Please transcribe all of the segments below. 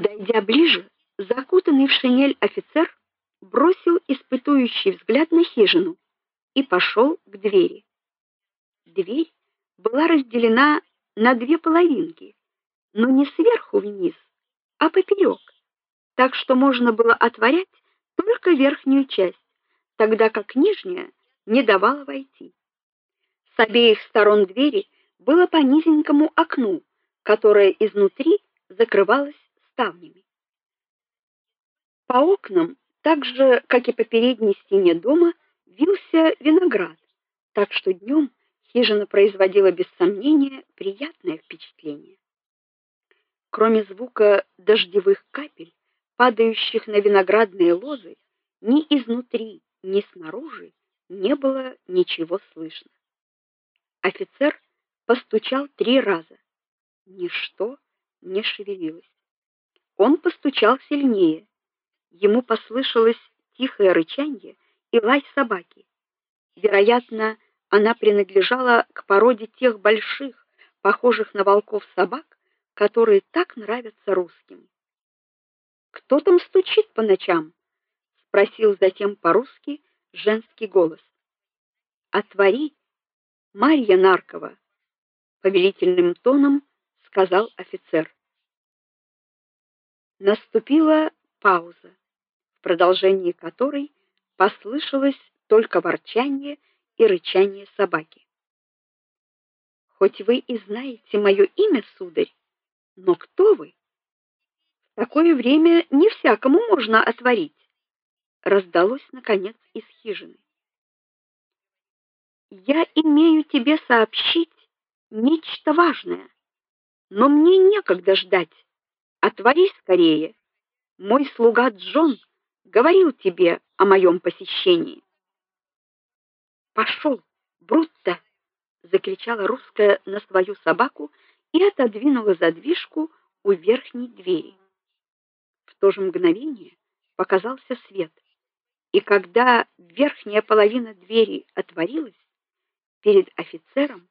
Подойдя ближе, закутанный в шинель офицер бросил испытующий взгляд на хижину и пошел к двери. Дверь была разделена на две половинки, но не сверху вниз, а поперек, так что можно было отворять только верхнюю часть, тогда как нижняя не давала войти. С обеих сторон двери было по низенькому окну, которое изнутри закрывалось ставнями. По окнам, так же как и по передней стене дома, вился виноград, так что днем хижина производила без сомнения приятное впечатление. Кроме звука дождевых капель, падающих на виноградные лозы, ни изнутри, ни снаружи не было ничего слышно. Офицер постучал три раза. Ничто не шевелилось. Он постучал сильнее. Ему послышалось тихое рычание и лай собаки. Вероятно, она принадлежала к породе тех больших, похожих на волков собак, которые так нравятся русским. Кто там стучит по ночам? спросил затем по-русски женский голос. Отвори, Марья Наркова, повелительным тоном сказал офицер. Наступила пауза, в продолжении которой послышалось только ворчание и рычание собаки. Хоть вы и знаете мое имя, сударь, но кто вы? В такое время не всякому можно отворить. Раздалось наконец из хижины. Я имею тебе сообщить нечто важное, но мне некогда ждать. Отвори скорее. Мой слуга Джон говорил тебе о моем посещении. Пошел, Брутто, закричала русская на свою собаку и отодвинула задвижку у верхней двери. В то же мгновение показался свет. И когда верхняя половина двери отворилась, перед офицером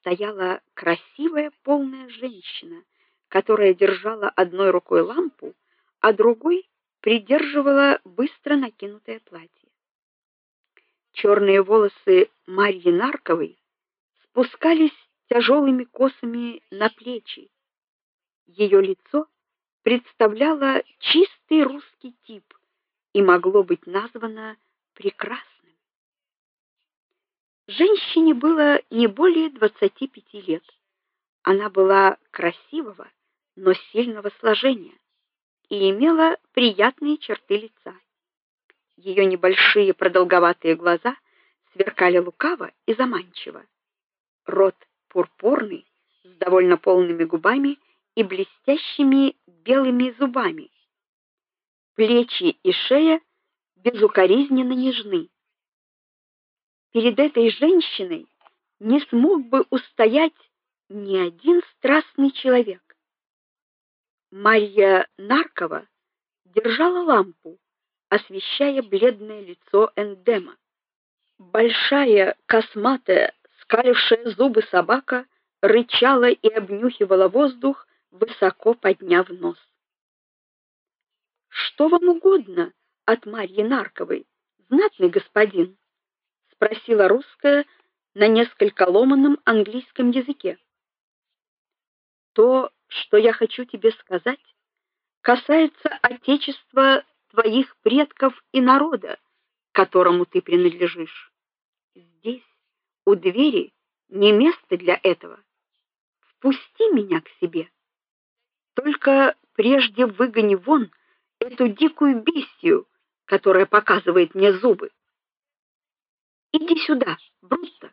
стояла красивая полная женщина, которая держала одной рукой лампу, а другой придерживала быстро накинутое платье. Черные волосы Марьи Нарковой спускались тяжелыми косами на плечи. Ее лицо представляло чистый русский тип и могло быть названо прекрасным. Женщине было не более двадцати пяти лет. Она была красивого, но сильного сложения и имела приятные черты лица. Ее небольшие продолговатые глаза сверкали лукаво и заманчиво. Рот пурпурный, с довольно полными губами и блестящими белыми зубами. Плечи и шея безукоризненно нежны. Перед этой женщиной не смог бы устоять ни один страстный человек. Марья Наркова держала лампу, освещая бледное лицо Эндема. Большая косматая скалившая зубы собака рычала и обнюхивала воздух, высоко подняв нос. Что вам угодно от Марьи Нарковой, знатный господин? спросила русская на несколько ломаном английском языке. То, что я хочу тебе сказать, касается отечества твоих предков и народа, которому ты принадлежишь. Здесь у двери не место для этого. Впусти меня к себе. Только прежде выгони вон эту дикую бестию, которая показывает мне зубы. Иди сюда, Брутто,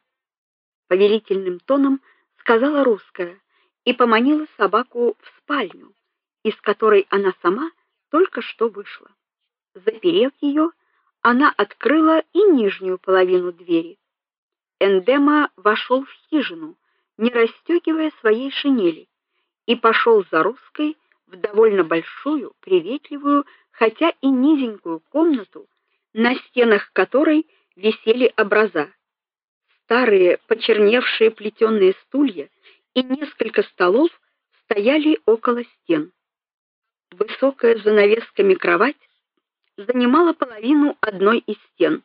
повелительным тоном сказала русская и поманила собаку в спальню, из которой она сама только что вышла. Заперев ее, она открыла и нижнюю половину двери. Эндема вошел в хижину, не расстегивая своей шинели, и пошел за русской в довольно большую, приветливую, хотя и низенькую комнату, на стенах которой висели образа. Старые, почерневшие плетеные стулья и несколько столов стояли около стен. Высокая занавесками кровать занимала половину одной из стен.